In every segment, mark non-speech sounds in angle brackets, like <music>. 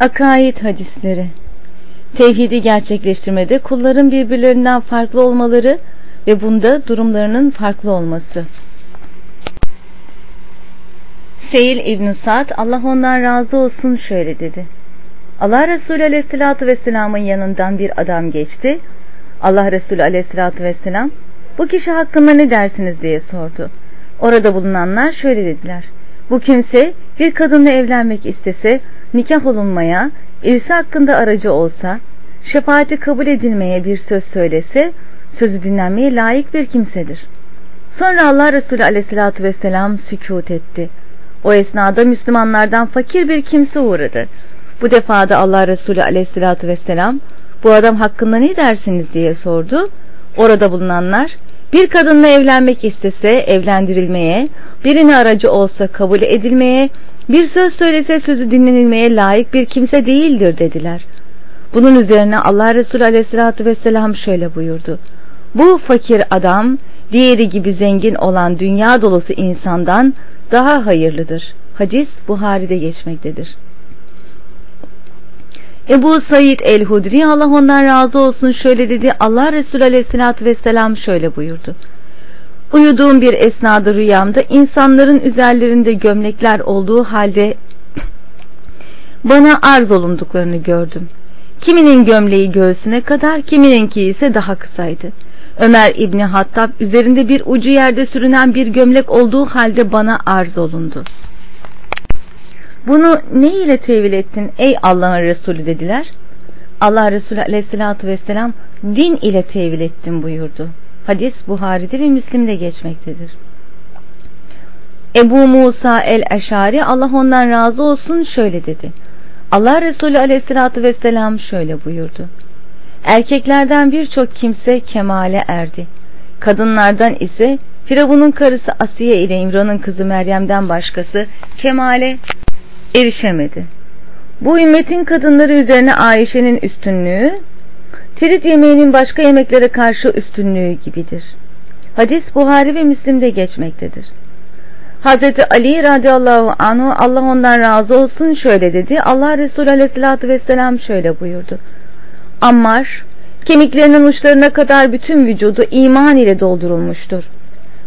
Akaid hadisleri Tevhidi gerçekleştirmede kulların birbirlerinden farklı olmaları ve bunda durumlarının farklı olması. Seyil İbn Sa'd Allah ondan razı olsun şöyle dedi. Allah Resulü Aleyhisselatü Vesselam'ın yanından bir adam geçti. Allah Resulü Aleyhisselatü Vesselam bu kişi hakkında ne dersiniz diye sordu. Orada bulunanlar şöyle dediler. Bu kimse bir kadınla evlenmek istese, nikah olunmaya, irsi hakkında aracı olsa, şefaati kabul edilmeye bir söz söylese, sözü dinlenmeye layık bir kimsedir. Sonra Allah Resulü aleyhissalatü vesselam sükut etti. O esnada Müslümanlardan fakir bir kimse uğradı. Bu defada Allah Resulü aleyhissalatü vesselam bu adam hakkında ne dersiniz diye sordu. Orada bulunanlar bir kadınla evlenmek istese evlendirilmeye, birini aracı olsa kabul edilmeye, bir söz söylese sözü dinlenilmeye layık bir kimse değildir dediler. Bunun üzerine Allah Resulü aleyhissalatü vesselam şöyle buyurdu. Bu fakir adam diğeri gibi zengin olan dünya dolusu insandan daha hayırlıdır. Hadis Buhari'de geçmektedir. Ebu Said el-Hudri Allah ondan razı olsun şöyle dedi. Allah Resulü aleyhissalatü vesselam şöyle buyurdu. Uyuduğum bir esnada rüyamda insanların üzerlerinde gömlekler olduğu halde <clears throat> bana arz olunduklarını gördüm. Kiminin gömleği göğsüne kadar, kimininki ise daha kısaydı. Ömer İbni Hattab üzerinde bir ucu yerde sürünen bir gömlek olduğu halde bana arz olundu. Bunu ne ile tevil ettin ey Allah'ın Resulü dediler. Allah Resulü aleyhissalatü vesselam din ile tevil ettim buyurdu. Hadis Buhari'de ve Müslim'de geçmektedir. Ebu Musa el-Eşari Allah ondan razı olsun şöyle dedi. Allah Resulü aleyhissalatü vesselam şöyle buyurdu. Erkeklerden birçok kimse kemale erdi. Kadınlardan ise Firavun'un karısı Asiye ile İmran'ın kızı Meryem'den başkası kemale erişemedi. Bu ümmetin kadınları üzerine Ayşe'nin üstünlüğü, tirit yemeğinin başka yemeklere karşı üstünlüğü gibidir. Hadis Buhari ve Müslim'de geçmektedir. Hazreti Ali radıyallahu anhu Allah ondan razı olsun şöyle dedi. Allah Resulü aleyhissalatü vesselam şöyle buyurdu. Ammar kemiklerinin uçlarına kadar bütün vücudu iman ile doldurulmuştur.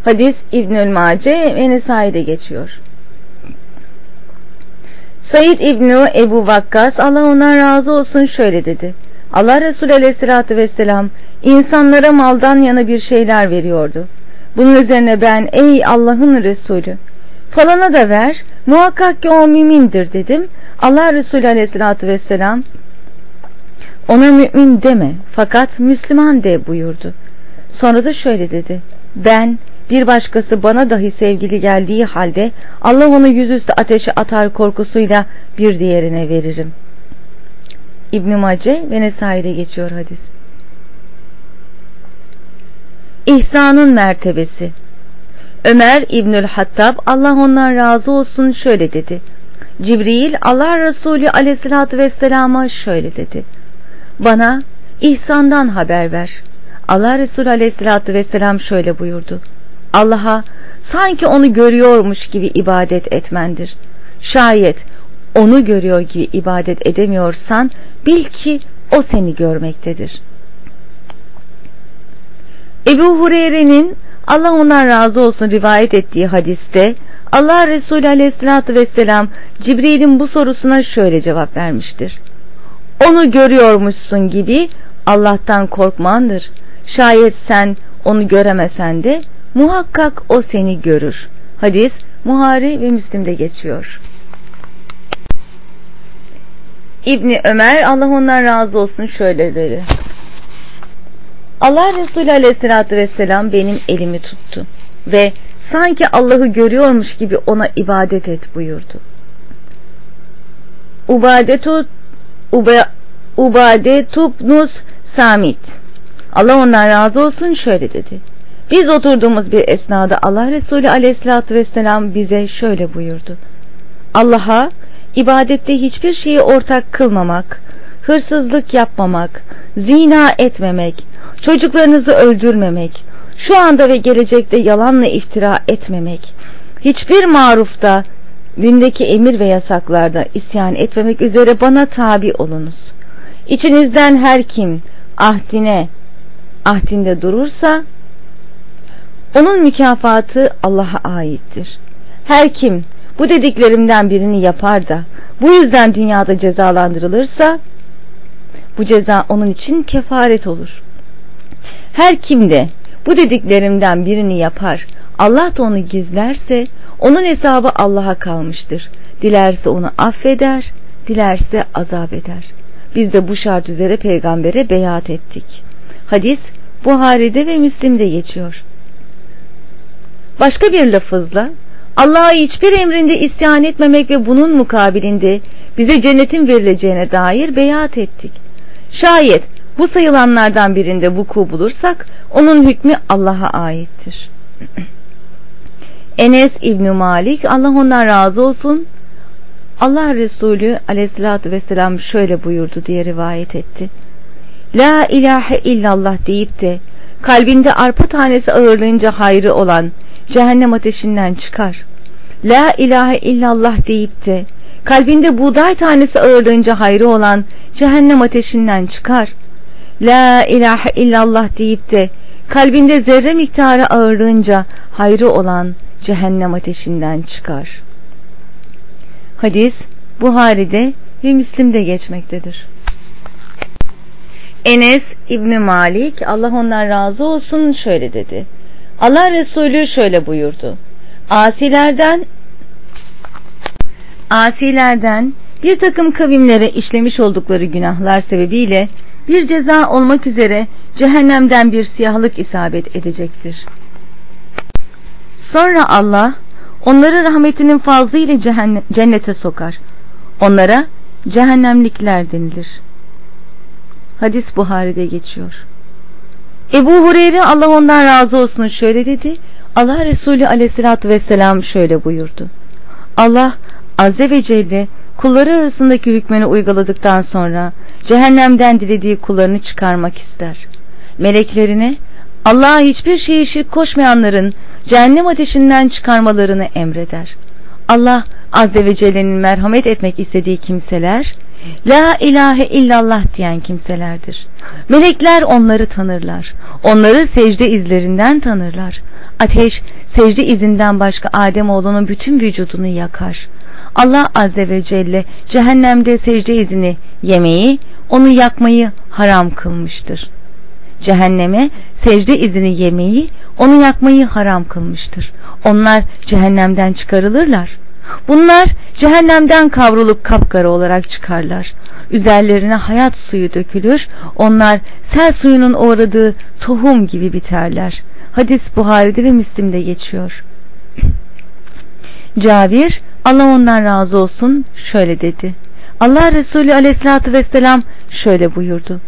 Hadis İbnül Mace ve Nesai'de geçiyor. Said İbni Ebu Vakkas Allah ondan razı olsun şöyle dedi. Allah Resulü aleyhissalatü vesselam insanlara maldan yana bir şeyler veriyordu. Bunun üzerine ben ey Allah'ın Resulü falana da ver muhakkak ki o mümindir dedim. Allah Resulü aleyhissalatü vesselam ona mümin deme fakat Müslüman de buyurdu. Sonra da şöyle dedi. Ben bir başkası bana dahi sevgili geldiği halde Allah onu yüzüstü ateşe atar korkusuyla bir diğerine veririm. İbn Mace ve Nesai'de geçiyor hadis. İhsanın mertebesi Ömer İbnül Hattab Allah ondan razı olsun şöyle dedi. Cibril Allah Resulü aleyhissalatü vesselama şöyle dedi. Bana ihsandan haber ver. Allah Resulü aleyhissalatü vesselam şöyle buyurdu. Allah'a sanki onu görüyormuş gibi ibadet etmendir. Şayet onu görüyor gibi ibadet edemiyorsan bil ki o seni görmektedir. Ebu Hureyre'nin Allah ondan razı olsun rivayet ettiği hadiste Allah Resulü aleyhissalatü vesselam Cibril'in bu sorusuna şöyle cevap vermiştir. Onu görüyormuşsun gibi Allah'tan korkmandır. Şayet sen onu göremesen de muhakkak o seni görür. Hadis Muhari ve Müslim'de geçiyor. İbni Ömer Allah ondan razı olsun şöyle dedi. Allah Resulü aleyhissalatü vesselam benim elimi tuttu ve sanki Allah'ı görüyormuş gibi ona ibadet et buyurdu. Ubadetu Uba, Ubadetubnus Samit Allah ondan razı olsun şöyle dedi. Biz oturduğumuz bir esnada Allah Resulü aleyhissalatü vesselam bize şöyle buyurdu. Allah'a ibadette hiçbir şeyi ortak kılmamak, hırsızlık yapmamak, zina etmemek, çocuklarınızı öldürmemek, şu anda ve gelecekte yalanla iftira etmemek, hiçbir marufta dindeki emir ve yasaklarda isyan etmemek üzere bana tabi olunuz. İçinizden her kim ahdine, ahdinde durursa onun mükafatı Allah'a aittir. Her kim bu dediklerimden birini yapar da bu yüzden dünyada cezalandırılırsa bu ceza onun için kefaret olur. Her kim de bu dediklerimden birini yapar Allah da onu gizlerse onun hesabı Allah'a kalmıştır. Dilerse onu affeder, dilerse azap eder. Biz de bu şart üzere peygambere beyat ettik. Hadis Buhari'de ve Müslim'de geçiyor. Başka bir lafızla Allah'a hiçbir emrinde isyan etmemek ve bunun mukabilinde bize cennetin verileceğine dair beyat ettik. Şayet bu sayılanlardan birinde vuku bulursak onun hükmü Allah'a aittir. <clears throat> Enes İbni Malik Allah ondan razı olsun Allah Resulü aleyhissalatü vesselam şöyle buyurdu diye rivayet etti. La ilahe illallah deyip de kalbinde arpa tanesi ağırlığınca hayrı olan cehennem ateşinden çıkar. La ilahe illallah deyip de kalbinde buğday tanesi ağırlığınca hayrı olan cehennem ateşinden çıkar. La ilahe illallah deyip de kalbinde zerre miktarı ağırlığınca hayrı olan cehennem ateşinden çıkar. Hadis Buhari'de ve Müslim'de geçmektedir. Enes İbni Malik Allah ondan razı olsun şöyle dedi. Allah Resulü şöyle buyurdu. Asilerden asilerden bir takım kavimlere işlemiş oldukları günahlar sebebiyle bir ceza olmak üzere cehennemden bir siyahlık isabet edecektir. Sonra Allah onları rahmetinin fazlı ile cennete sokar. Onlara cehennemlikler denilir. Hadis Buhari'de geçiyor. Ebu Hureyre Allah ondan razı olsun şöyle dedi. Allah Resulü aleyhissalatü vesselam şöyle buyurdu. Allah azze ve celle kulları arasındaki hükmünü uyguladıktan sonra cehennemden dilediği kullarını çıkarmak ister. Meleklerine Allah'a hiçbir şeyi şirk koşmayanların cehennem ateşinden çıkarmalarını emreder. Allah Azze ve Celle'nin merhamet etmek istediği kimseler, La ilahe illallah diyen kimselerdir. Melekler onları tanırlar. Onları secde izlerinden tanırlar. Ateş secde izinden başka Adem oğlunun bütün vücudunu yakar. Allah Azze ve Celle cehennemde secde izini yemeyi, onu yakmayı haram kılmıştır. Cehenneme secde izini yemeyi, onu yakmayı haram kılmıştır. Onlar cehennemden çıkarılırlar. Bunlar cehennemden kavrulup kapkara olarak çıkarlar. Üzerlerine hayat suyu dökülür. Onlar sel suyunun uğradığı tohum gibi biterler. Hadis Buhari'de ve Müslim'de geçiyor. <clears throat> Cabir Allah ondan razı olsun şöyle dedi. Allah Resulü aleyhissalatü vesselam şöyle buyurdu.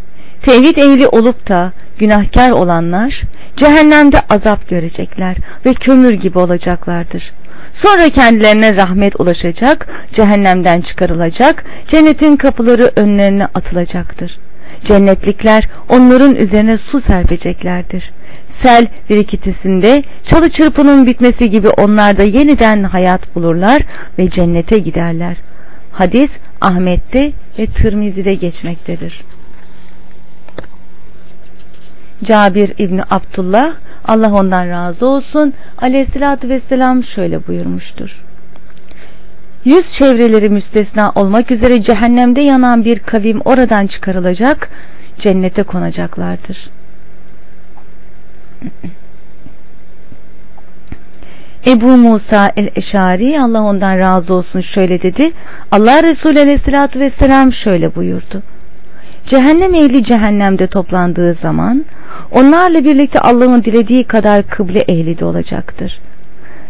Tevhid ehli olup da günahkar olanlar cehennemde azap görecekler ve kömür gibi olacaklardır. Sonra kendilerine rahmet ulaşacak, cehennemden çıkarılacak, cennetin kapıları önlerine atılacaktır. Cennetlikler onların üzerine su serpeceklerdir. Sel birikitisinde çalı çırpının bitmesi gibi onlar da yeniden hayat bulurlar ve cennete giderler. Hadis Ahmet'te ve Tirmizi'de geçmektedir. Cabir İbni Abdullah Allah ondan razı olsun aleyhissalatü vesselam şöyle buyurmuştur. Yüz çevreleri müstesna olmak üzere cehennemde yanan bir kavim oradan çıkarılacak, cennete konacaklardır. <clears throat> Ebu Musa el-Eşari Allah ondan razı olsun şöyle dedi. Allah Resulü aleyhissalatü vesselam şöyle buyurdu. Cehennem ehli cehennemde toplandığı zaman onlarla birlikte Allah'ın dilediği kadar kıble ehli de olacaktır.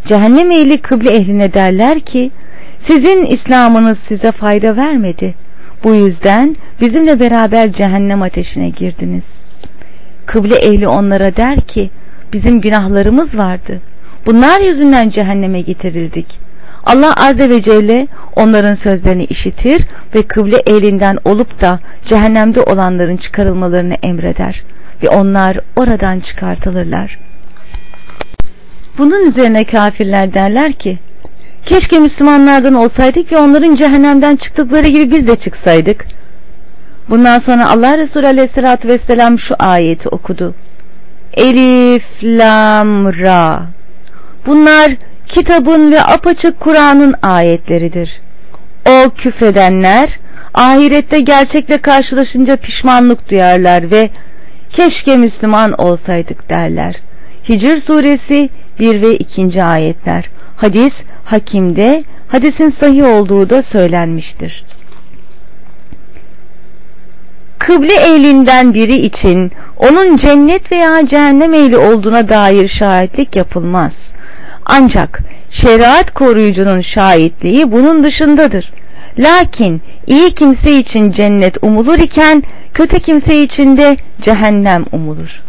Cehennem ehli kıble ehline derler ki sizin İslam'ınız size fayda vermedi. Bu yüzden bizimle beraber cehennem ateşine girdiniz. Kıble ehli onlara der ki bizim günahlarımız vardı. Bunlar yüzünden cehenneme getirildik. Allah Azze ve Celle onların sözlerini işitir ve kıble elinden olup da cehennemde olanların çıkarılmalarını emreder ve onlar oradan çıkartılırlar. Bunun üzerine kafirler derler ki Keşke Müslümanlardan olsaydık ve onların cehennemden çıktıkları gibi biz de çıksaydık. Bundan sonra Allah Resulü Aleyhisselatü Vesselam şu ayeti okudu. Elif, Lam, Ra. Bunlar kitabın ve apaçık Kur'an'ın ayetleridir. O küfredenler ahirette gerçekle karşılaşınca pişmanlık duyarlar ve keşke Müslüman olsaydık derler. Hicr suresi 1 ve 2. ayetler. Hadis Hakim'de hadisin sahih olduğu da söylenmiştir. Kıble ehlinden biri için onun cennet veya cehennem ehli olduğuna dair şahitlik yapılmaz. Ancak şeriat koruyucunun şahitliği bunun dışındadır. Lakin iyi kimse için cennet umulur iken kötü kimse için de cehennem umulur.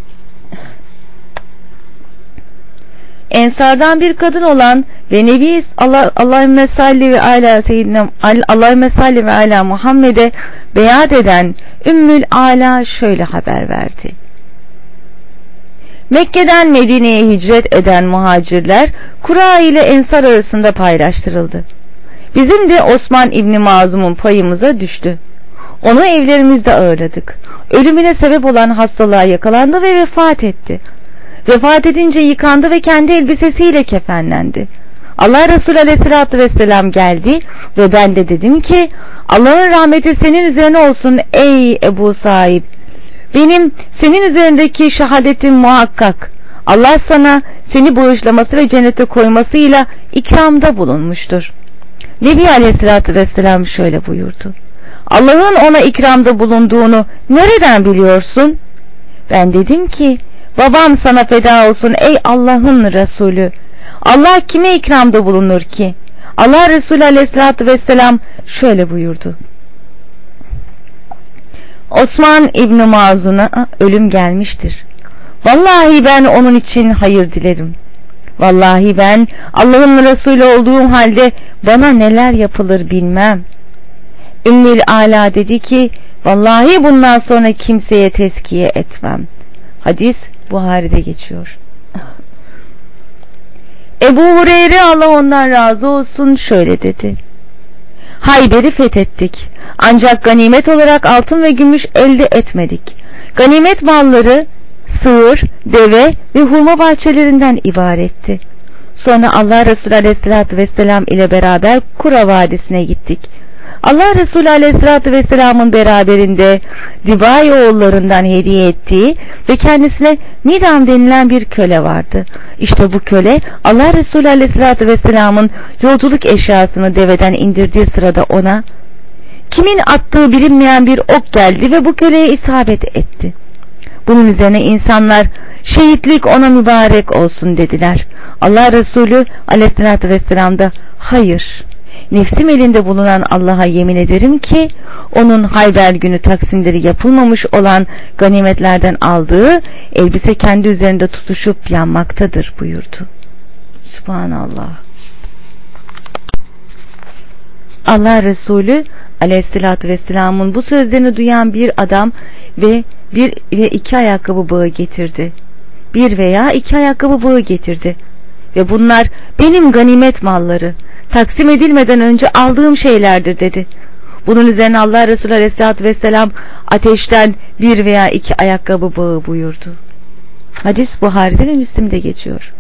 Ensardan bir kadın olan ve Nebi Allah Allah mesalli ve ala seyyidina Allah mesalli ve ala Muhammed'e beyat eden Ümmül Ala şöyle haber verdi. Mekke'den Medine'ye hicret eden muhacirler Kura ile Ensar arasında paylaştırıldı. Bizim de Osman İbni Mazum'un payımıza düştü. Onu evlerimizde ağırladık. Ölümüne sebep olan hastalığa yakalandı ve vefat etti. Vefat edince yıkandı ve kendi elbisesiyle kefenlendi. Allah Resulü Aleyhisselatü Vesselam geldi ve ben de dedim ki Allah'ın rahmeti senin üzerine olsun ey Ebu Sahip. Benim senin üzerindeki şehadetim muhakkak. Allah sana seni bağışlaması ve cennete koymasıyla ikramda bulunmuştur. Nebi Aleyhisselatü Vesselam şöyle buyurdu. Allah'ın ona ikramda bulunduğunu nereden biliyorsun? Ben dedim ki babam sana feda olsun ey Allah'ın Resulü. Allah kime ikramda bulunur ki? Allah Resulü Aleyhisselatü Vesselam şöyle buyurdu. Osman İbni Mazun'a ölüm gelmiştir. Vallahi ben onun için hayır dilerim. Vallahi ben Allah'ın Resulü olduğum halde bana neler yapılır bilmem. Ümmül Ala dedi ki vallahi bundan sonra kimseye teskiye etmem. Hadis Buhari'de geçiyor. Ebu Hureyre Allah ondan razı olsun şöyle dedi. Hayber'i fethettik. Ancak ganimet olarak altın ve gümüş elde etmedik. Ganimet malları sığır, deve ve hurma bahçelerinden ibaretti. Sonra Allah Resulü Aleyhisselatü Vesselam ile beraber Kura Vadisi'ne gittik. Allah Resulü Aleyhisselatü Vesselam'ın beraberinde Dibai oğullarından hediye ettiği ve kendisine Midam denilen bir köle vardı. İşte bu köle Allah Resulü Aleyhisselatü Vesselam'ın yolculuk eşyasını deveden indirdiği sırada ona kimin attığı bilinmeyen bir ok geldi ve bu köleye isabet etti. Bunun üzerine insanlar şehitlik ona mübarek olsun dediler. Allah Resulü aleyhissalatü vesselam da hayır nefsim elinde bulunan Allah'a yemin ederim ki onun Hayber günü taksimleri yapılmamış olan ganimetlerden aldığı elbise kendi üzerinde tutuşup yanmaktadır buyurdu. Subhanallah. Allah Resulü aleyhissalatü vesselamın bu sözlerini duyan bir adam ve bir ve iki ayakkabı bağı getirdi. Bir veya iki ayakkabı bağı getirdi. Ve bunlar benim ganimet malları, taksim edilmeden önce aldığım şeylerdir dedi. Bunun üzerine Allah Resulü Aleyhisselatü Vesselam ateşten bir veya iki ayakkabı bağı buyurdu. Hadis Buhari'de ve Müslim'de geçiyor.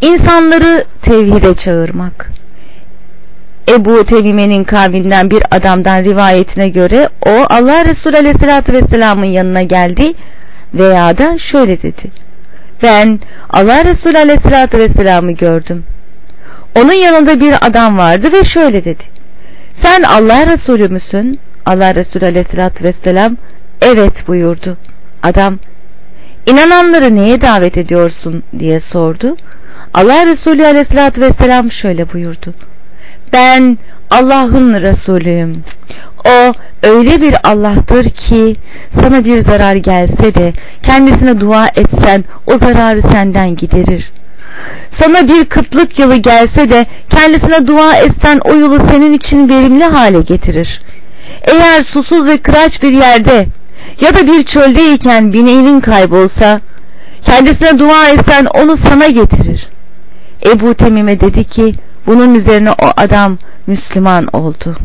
İnsanları tevhide çağırmak. Ebu Temime'nin kavminden bir adamdan rivayetine göre o Allah Resulü Aleyhisselatü Vesselam'ın yanına geldi veya da şöyle dedi. Ben Allah Resulü Aleyhisselatü Vesselam'ı gördüm. Onun yanında bir adam vardı ve şöyle dedi. Sen Allah Resulü müsün? Allah Resulü Aleyhisselatü Vesselam evet buyurdu. Adam inananları neye davet ediyorsun diye sordu. Allah Resulü Aleyhisselatü Vesselam şöyle buyurdu. Ben Allah'ın Resulüyüm. O öyle bir Allah'tır ki sana bir zarar gelse de kendisine dua etsen o zararı senden giderir. Sana bir kıtlık yılı gelse de kendisine dua etsen o yılı senin için verimli hale getirir. Eğer susuz ve kıraç bir yerde ya da bir çöldeyken bineğinin kaybolsa kendisine dua etsen onu sana getirir. Ebu Temim'e dedi ki bunun üzerine o adam Müslüman oldu.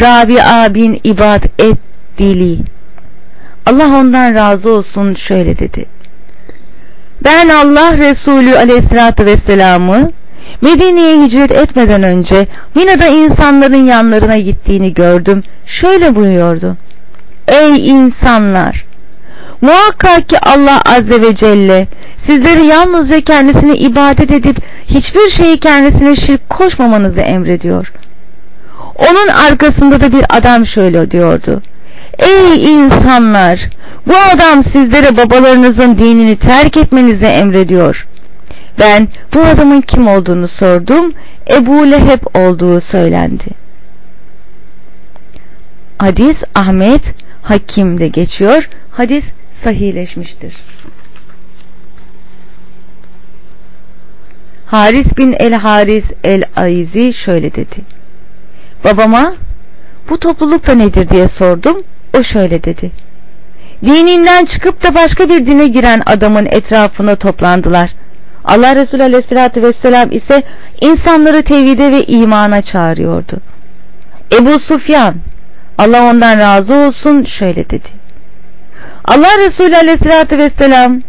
Rabia bin İbad et dili Allah ondan razı olsun şöyle dedi. Ben Allah Resulü aleyhissalatü vesselam'ı Medine'ye hicret etmeden önce Mina'da insanların yanlarına gittiğini gördüm. Şöyle buyuruyordu. Ey insanlar! Muhakkak ki Allah Azze ve Celle sizleri yalnızca kendisine ibadet edip hiçbir şeyi kendisine şirk koşmamanızı emrediyor. Onun arkasında da bir adam şöyle diyordu. Ey insanlar! Bu adam sizlere babalarınızın dinini terk etmenizi emrediyor. Ben bu adamın kim olduğunu sordum. Ebu Leheb olduğu söylendi. Hadis Ahmet Hakim'de geçiyor. Hadis sahihleşmiştir. Haris bin el Haris el Aizi şöyle dedi. Babama bu topluluk da nedir diye sordum. O şöyle dedi. Dininden çıkıp da başka bir dine giren adamın etrafına toplandılar. Allah Resulü Aleyhisselatü Vesselam ise insanları tevhide ve imana çağırıyordu. Ebu Sufyan Allah ondan razı olsun şöyle dedi. Allah Resulü Aleyhisselatü Vesselam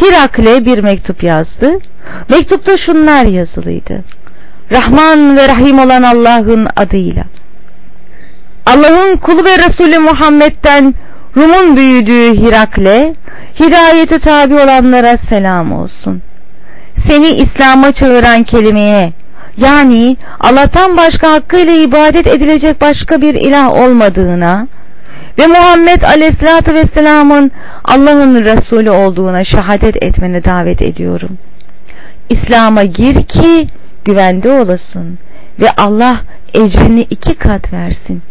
Hirakle bir mektup yazdı. Mektupta şunlar yazılıydı. Rahman ve Rahim olan Allah'ın adıyla. Allah'ın kulu ve Resulü Muhammed'den Rum'un büyüdüğü Hirakle, hidayete tabi olanlara selam olsun. Seni İslam'a çağıran kelimeye, yani Allah'tan başka hakkıyla ibadet edilecek başka bir ilah olmadığına ve Muhammed Aleyhisselatü Vesselam'ın Allah'ın Resulü olduğuna şehadet etmene davet ediyorum. İslam'a gir ki güvende olasın ve Allah ecrini iki kat versin.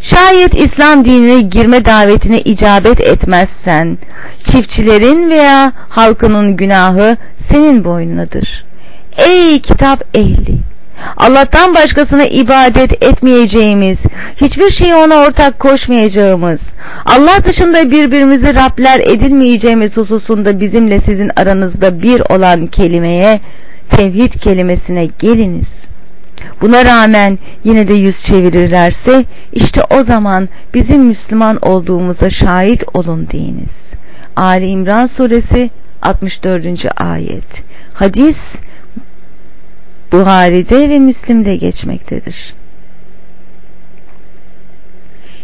Şayet İslam dinine girme davetine icabet etmezsen, çiftçilerin veya halkının günahı senin boynunadır. Ey kitap ehli! Allah'tan başkasına ibadet etmeyeceğimiz, hiçbir şeyi ona ortak koşmayacağımız, Allah dışında birbirimizi Rabler edinmeyeceğimiz hususunda bizimle sizin aranızda bir olan kelimeye, tevhid kelimesine geliniz.'' Buna rağmen yine de yüz çevirirlerse işte o zaman bizim Müslüman olduğumuza şahit olun deyiniz. Ali İmran suresi 64. ayet. Hadis Buhari'de ve Müslim'de geçmektedir.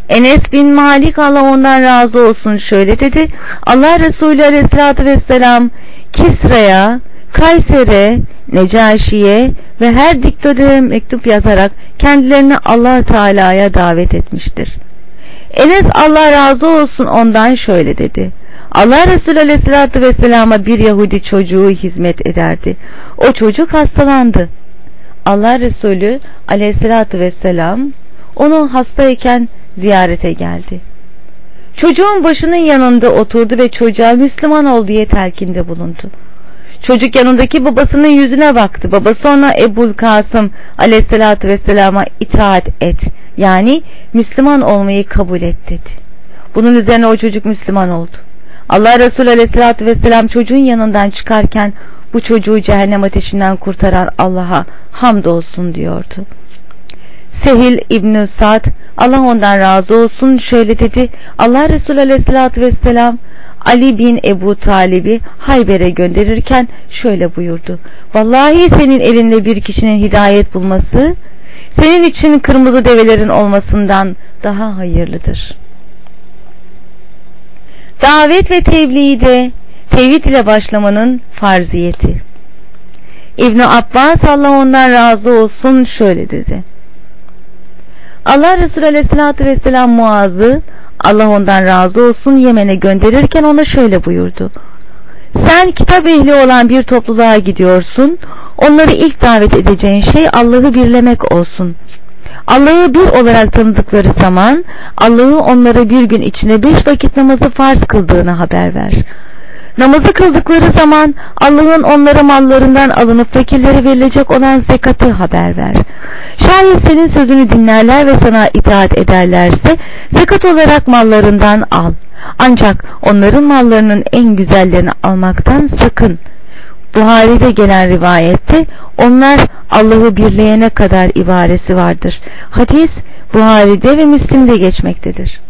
Enes bin Malik Allah ondan razı olsun şöyle dedi. Allah Resulü Aleyhisselatü Vesselam Kisra'ya Kayser'e, Necaşi'ye ve her diktatöre mektup yazarak kendilerini allah Teala'ya davet etmiştir. Enes Allah razı olsun ondan şöyle dedi. Allah Resulü Aleyhisselatü Vesselam'a bir Yahudi çocuğu hizmet ederdi. O çocuk hastalandı. Allah Resulü Aleyhisselatü Vesselam onu hastayken ziyarete geldi. Çocuğun başının yanında oturdu ve çocuğa Müslüman ol diye telkinde bulundu. Çocuk yanındaki babasının yüzüne baktı. Babası ona Ebul Kasım aleyhissalatü vesselama itaat et. Yani Müslüman olmayı kabul et dedi. Bunun üzerine o çocuk Müslüman oldu. Allah Resulü aleyhissalatü vesselam çocuğun yanından çıkarken bu çocuğu cehennem ateşinden kurtaran Allah'a hamdolsun diyordu. Sehil İbn Sa'd Allah ondan razı olsun şöyle dedi. Allah Resulü aleyhissalatü vesselam Ali bin Ebu Talib'i Hayber'e gönderirken şöyle buyurdu. Vallahi senin elinde bir kişinin hidayet bulması senin için kırmızı develerin olmasından daha hayırlıdır. Davet ve tebliğde tevhid ile başlamanın farziyeti. İbn Abbas Allah ondan razı olsun şöyle dedi. Allah Resulü Aleyhisselatü Vesselam Muaz'ı Allah ondan razı olsun Yemen'e gönderirken ona şöyle buyurdu. Sen kitap ehli olan bir topluluğa gidiyorsun. Onları ilk davet edeceğin şey Allah'ı birlemek olsun. Allah'ı bir olarak tanıdıkları zaman Allah'ı onlara bir gün içinde beş vakit namazı farz kıldığını haber ver. Namazı kıldıkları zaman Allah'ın onlara mallarından alınıp fakirlere verilecek olan zekatı haber ver. Şayet senin sözünü dinlerler ve sana itaat ederlerse zekat olarak mallarından al. Ancak onların mallarının en güzellerini almaktan sakın Buhari'de gelen rivayette onlar Allah'ı birleyene kadar ibaresi vardır. Hadis Buhari'de ve Müslim'de geçmektedir.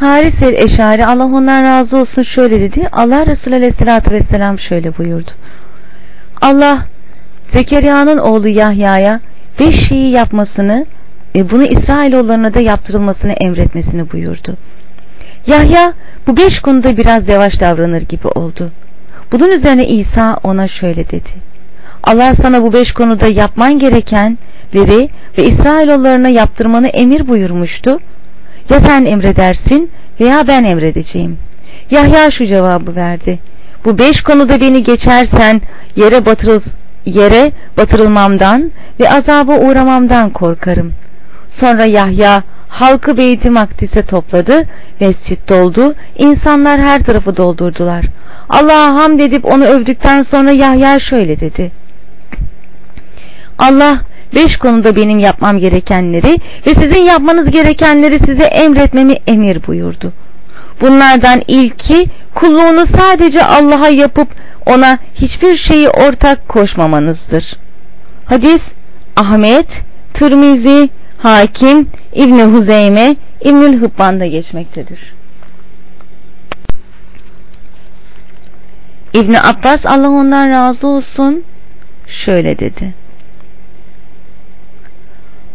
Haris el Eşari Allah ondan razı olsun şöyle dedi. Allah Resulü Aleyhisselatü Vesselam şöyle buyurdu. Allah Zekeriya'nın oğlu Yahya'ya beş şeyi yapmasını ve bunu İsrailoğullarına da yaptırılmasını emretmesini buyurdu. Yahya bu beş konuda biraz yavaş davranır gibi oldu. Bunun üzerine İsa ona şöyle dedi. Allah sana bu beş konuda yapman gerekenleri ve İsrailoğullarına yaptırmanı emir buyurmuştu. Ya sen emredersin veya ben emredeceğim. Yahya şu cevabı verdi. Bu beş konuda beni geçersen yere batırıl yere batırılmamdan ve azaba uğramamdan korkarım. Sonra Yahya halkı Beyt-i Makdis'e topladı, mescit doldu, insanlar her tarafı doldurdular. Allah'a hamd edip onu övdükten sonra Yahya şöyle dedi. Allah beş konuda benim yapmam gerekenleri ve sizin yapmanız gerekenleri size emretmemi emir buyurdu. Bunlardan ilki kulluğunu sadece Allah'a yapıp ona hiçbir şeyi ortak koşmamanızdır. Hadis Ahmet, Tirmizi, Hakim, İbni Huzeyme, İbnül Hıbban'da geçmektedir. İbni Abbas Allah ondan razı olsun şöyle dedi.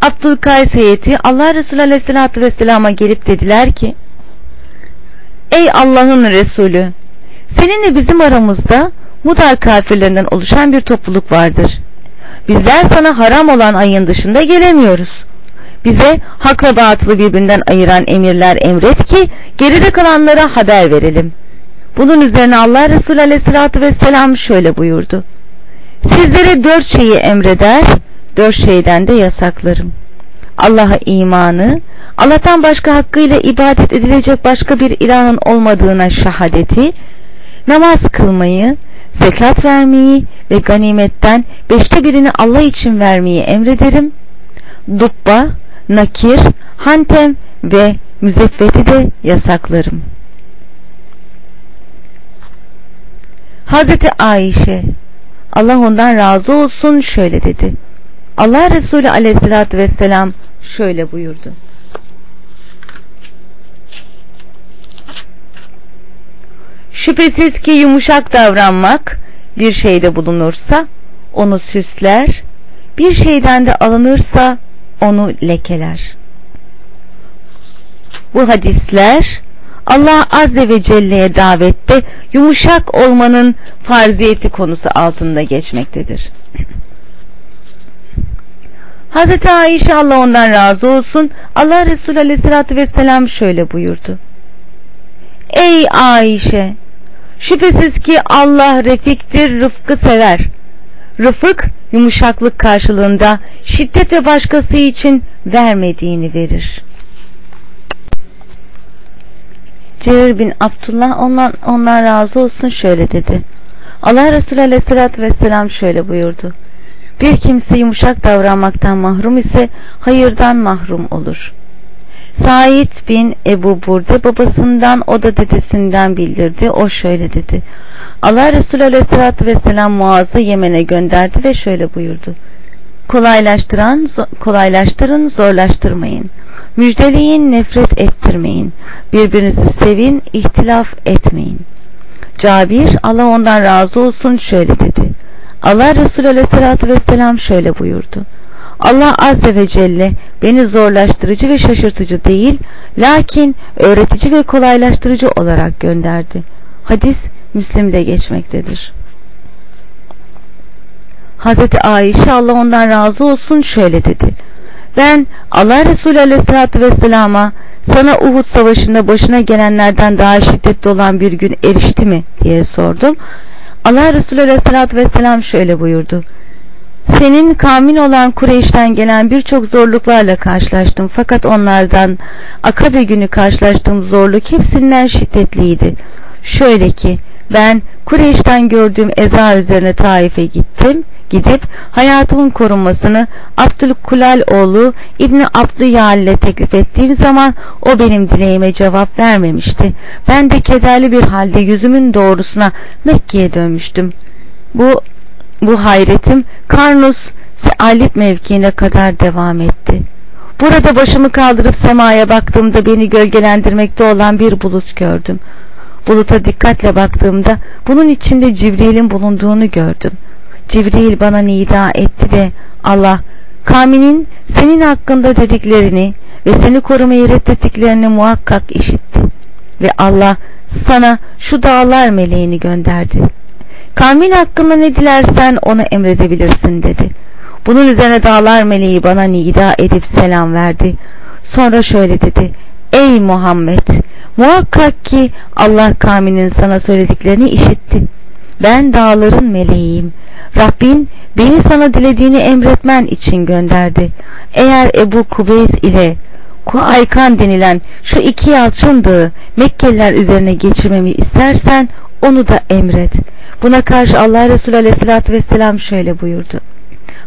Abdülkays heyeti Allah Resulü Aleyhisselatü Vesselam'a gelip dediler ki Ey Allah'ın Resulü seninle bizim aramızda Mudar kafirlerinden oluşan bir topluluk vardır. Bizler sana haram olan ayın dışında gelemiyoruz. Bize hakla batılı birbirinden ayıran emirler emret ki geride kalanlara haber verelim. Bunun üzerine Allah Resulü Aleyhisselatü Vesselam şöyle buyurdu. Sizlere dört şeyi emreder, dört şeyden de yasaklarım. Allah'a imanı, Allah'tan başka hakkıyla ibadet edilecek başka bir ilahın olmadığına şahadeti, namaz kılmayı, zekat vermeyi ve ganimetten beşte birini Allah için vermeyi emrederim. Dubba, nakir, hantem ve müzeffeti de yasaklarım. Hazreti Ayşe Allah ondan razı olsun şöyle dedi. Allah Resulü aleyhissalatü vesselam şöyle buyurdu. Şüphesiz ki yumuşak davranmak bir şeyde bulunursa onu süsler, bir şeyden de alınırsa onu lekeler. Bu hadisler Allah Azze ve Celle'ye davette yumuşak olmanın farziyeti konusu altında geçmektedir. Hz. Ayşe Allah ondan razı olsun Allah Resulü Aleyhisselatü Vesselam şöyle buyurdu. Ey Ayşe şüphesiz ki Allah refiktir rıfkı sever. Rıfık yumuşaklık karşılığında şiddet ve başkası için vermediğini verir. Cerir bin Abdullah ondan, ondan razı olsun şöyle dedi. Allah Resulü Aleyhisselatü Vesselam şöyle buyurdu. Bir kimse yumuşak davranmaktan mahrum ise hayırdan mahrum olur. Said bin Ebu Burde babasından o da dedesinden bildirdi. O şöyle dedi. Allah Resulü Aleyhisselatü Vesselam Muaz'ı Yemen'e gönderdi ve şöyle buyurdu. Kolaylaştıran, kolaylaştırın, zorlaştırmayın. Müjdeleyin, nefret ettirmeyin. Birbirinizi sevin, ihtilaf etmeyin. Cabir, Allah ondan razı olsun şöyle dedi. Allah Resulü Aleyhisselatü Vesselam şöyle buyurdu. Allah Azze ve Celle beni zorlaştırıcı ve şaşırtıcı değil, lakin öğretici ve kolaylaştırıcı olarak gönderdi. Hadis Müslim'de geçmektedir. Hazreti Ayşe Allah ondan razı olsun şöyle dedi. Ben Allah Resulü Aleyhisselatü Vesselam'a sana Uhud Savaşı'nda başına gelenlerden daha şiddetli olan bir gün erişti mi diye sordum. Allah Resulü Aleyhisselatü Vesselam şöyle buyurdu. Senin kavmin olan Kureyş'ten gelen birçok zorluklarla karşılaştım fakat onlardan Akabe günü karşılaştığım zorluk hepsinden şiddetliydi. Şöyle ki Ben Kureyş'ten gördüğüm eza üzerine Taif'e gittim. Gidip hayatımın korunmasını Abdülkulal oğlu İbni Abdüyal ile teklif ettiğim zaman o benim dileğime cevap vermemişti. Ben de kederli bir halde yüzümün doğrusuna Mekke'ye dönmüştüm. Bu bu hayretim Karnus Sealip mevkiine kadar devam etti. Burada başımı kaldırıp semaya baktığımda beni gölgelendirmekte olan bir bulut gördüm. Buluta dikkatle baktığımda bunun içinde Cibril'in bulunduğunu gördüm. Cibril bana nida etti de Allah Kamil'in senin hakkında dediklerini ve seni korumayı reddettiklerini muhakkak işitti. Ve Allah sana şu dağlar meleğini gönderdi. Kamil hakkında ne dilersen ona emredebilirsin dedi. Bunun üzerine dağlar meleği bana nida edip selam verdi. Sonra şöyle dedi. Ey Muhammed! Muhakkak ki Allah Kamil'in sana söylediklerini işitti. Ben dağların meleğiyim. Rabbin beni sana dilediğini emretmen için gönderdi. Eğer Ebu Kubeys ile Kuaykan denilen şu iki yalçın dağı Mekkeliler üzerine geçirmemi istersen onu da emret. Buna karşı Allah Resulü Aleyhisselatü Vesselam şöyle buyurdu.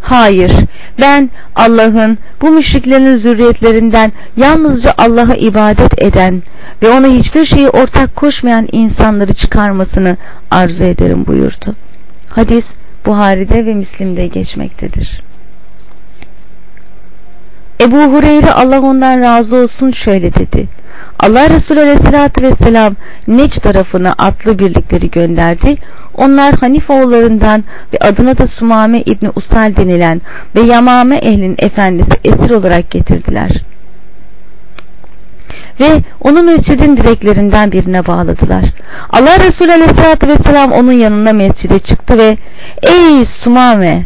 Hayır, ben Allah'ın bu müşriklerin zürriyetlerinden yalnızca Allah'a ibadet eden ve ona hiçbir şeyi ortak koşmayan insanları çıkarmasını arzu ederim buyurdu. Hadis Buhari'de ve Müslim'de geçmektedir. Ebu Hureyre Allah ondan razı olsun şöyle dedi. Allah Resulü Aleyhisselatü Vesselam Neç tarafına atlı birlikleri gönderdi. Onlar Hanif oğullarından ve adına da Sumame İbni Usal denilen ve Yamame ehlin efendisi esir olarak getirdiler. Ve onu mescidin direklerinden birine bağladılar. Allah Resulü Aleyhisselatü Vesselam onun yanına mescide çıktı ve ''Ey Sumame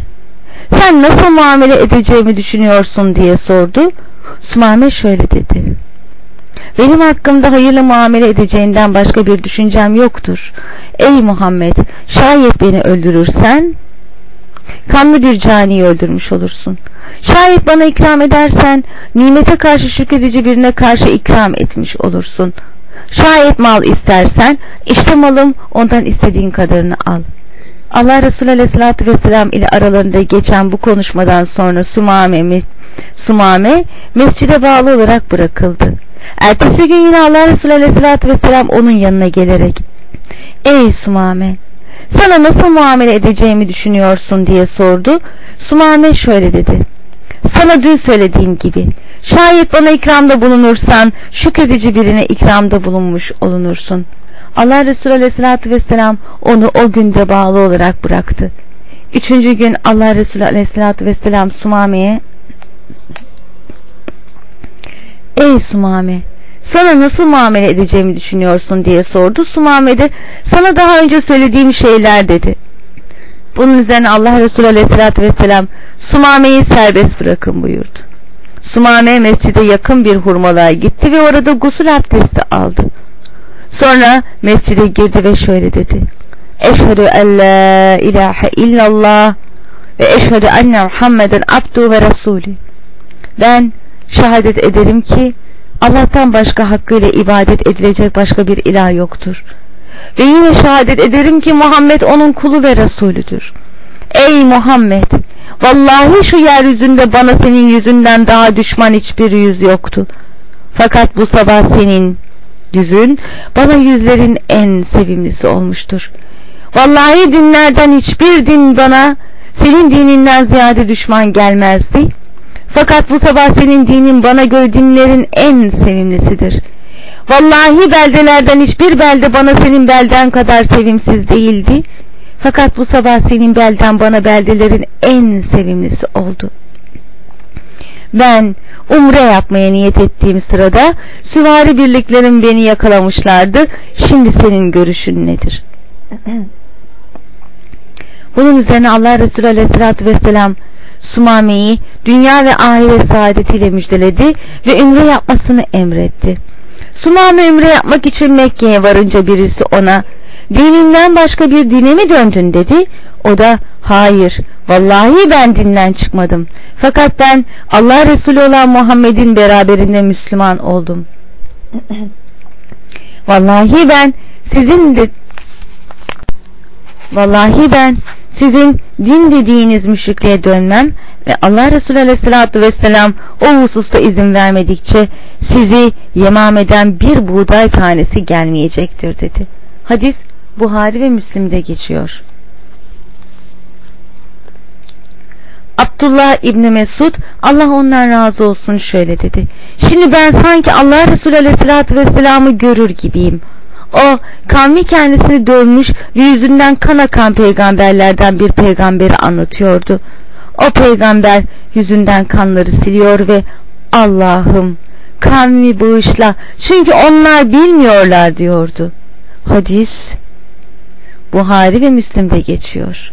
sen nasıl muamele edeceğimi düşünüyorsun?'' diye sordu. Sumame şöyle dedi. Benim hakkımda hayırlı muamele edeceğinden başka bir düşüncem yoktur. Ey Muhammed şayet beni öldürürsen kanlı bir caniyi öldürmüş olursun. Şayet bana ikram edersen nimete karşı şükredici birine karşı ikram etmiş olursun. Şayet mal istersen işte malım ondan istediğin kadarını al. Allah Resulü Aleyhisselatü Vesselam ile aralarında geçen bu konuşmadan sonra Sumame, Sumame mescide bağlı olarak bırakıldı. Ertesi gün yine Allah Resulü Aleyhisselatü Vesselam onun yanına gelerek Ey Sumame sana nasıl muamele edeceğimi düşünüyorsun diye sordu. Sumame şöyle dedi. Sana dün söylediğim gibi şayet bana ikramda bulunursan şükredici birine ikramda bulunmuş olunursun. Allah Resulü Aleyhisselatü Vesselam onu o günde bağlı olarak bıraktı. Üçüncü gün Allah Resulü Aleyhisselatü Vesselam Sumame'ye Ey Sumame sana nasıl muamele edeceğimi düşünüyorsun diye sordu. Sumame de sana daha önce söylediğim şeyler dedi. Bunun üzerine Allah Resulü Aleyhisselatü Vesselam Sumame'yi serbest bırakın buyurdu. Sumame mescide yakın bir hurmalığa gitti ve orada gusül abdesti aldı. Sonra mescide girdi ve şöyle dedi. Eşhedü en la ilahe illallah ve eşhedü enne Muhammeden abdu ve rasulü. Ben şehadet ederim ki Allah'tan başka hakkıyla ibadet edilecek başka bir ilah yoktur. Ve yine şehadet ederim ki Muhammed onun kulu ve Resulüdür. Ey Muhammed! Vallahi şu yeryüzünde bana senin yüzünden daha düşman hiçbir yüz yoktu. Fakat bu sabah senin yüzün bana yüzlerin en sevimlisi olmuştur. Vallahi dinlerden hiçbir din bana senin dininden ziyade düşman gelmezdi. Fakat bu sabah senin dinin bana göre dinlerin en sevimlisidir. Vallahi beldelerden hiçbir belde bana senin belden kadar sevimsiz değildi. Fakat bu sabah senin belden bana beldelerin en sevimlisi oldu. Ben umre yapmaya niyet ettiğim sırada süvari birliklerim beni yakalamışlardı. Şimdi senin görüşün nedir? <clears throat> Bunun üzerine Allah Resulü Aleyhisselatü Vesselam Sumame'yi dünya ve ahiret saadetiyle müjdeledi ve ümre yapmasını emretti. Sumame ümre yapmak için Mekke'ye varınca birisi ona dininden başka bir dine mi döndün dedi. O da hayır vallahi ben dinden çıkmadım. Fakat ben Allah Resulü olan Muhammed'in beraberinde Müslüman oldum. <clears throat> vallahi ben sizin de Vallahi ben sizin din dediğiniz müşrikliğe dönmem ve Allah Resulü Aleyhisselatü Vesselam o hususta izin vermedikçe sizi yemam eden bir buğday tanesi gelmeyecektir dedi. Hadis Buhari ve Müslim'de geçiyor. Abdullah İbni Mesud Allah ondan razı olsun şöyle dedi. Şimdi ben sanki Allah Resulü Aleyhisselatü Vesselam'ı görür gibiyim. O kavmi kendisini dövmüş ve yüzünden kan akan peygamberlerden bir peygamberi anlatıyordu. O peygamber yüzünden kanları siliyor ve Allah'ım kavmi bağışla çünkü onlar bilmiyorlar diyordu. Hadis Buhari ve Müslim'de geçiyor.